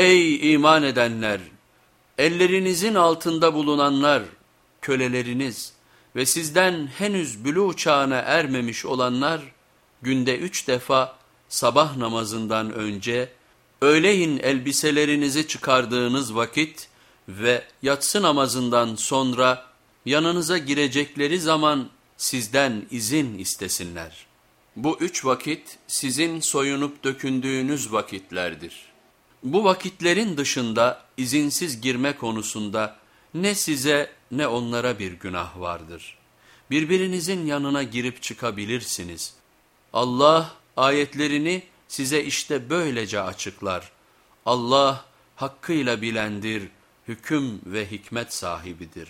Ey iman edenler! Ellerinizin altında bulunanlar, köleleriniz ve sizden henüz bülü çağına ermemiş olanlar, günde üç defa sabah namazından önce, öğleyin elbiselerinizi çıkardığınız vakit ve yatsı namazından sonra yanınıza girecekleri zaman sizden izin istesinler. Bu üç vakit sizin soyunup dökündüğünüz vakitlerdir. Bu vakitlerin dışında izinsiz girme konusunda ne size ne onlara bir günah vardır. Birbirinizin yanına girip çıkabilirsiniz. Allah ayetlerini size işte böylece açıklar. Allah hakkıyla bilendir, hüküm ve hikmet sahibidir.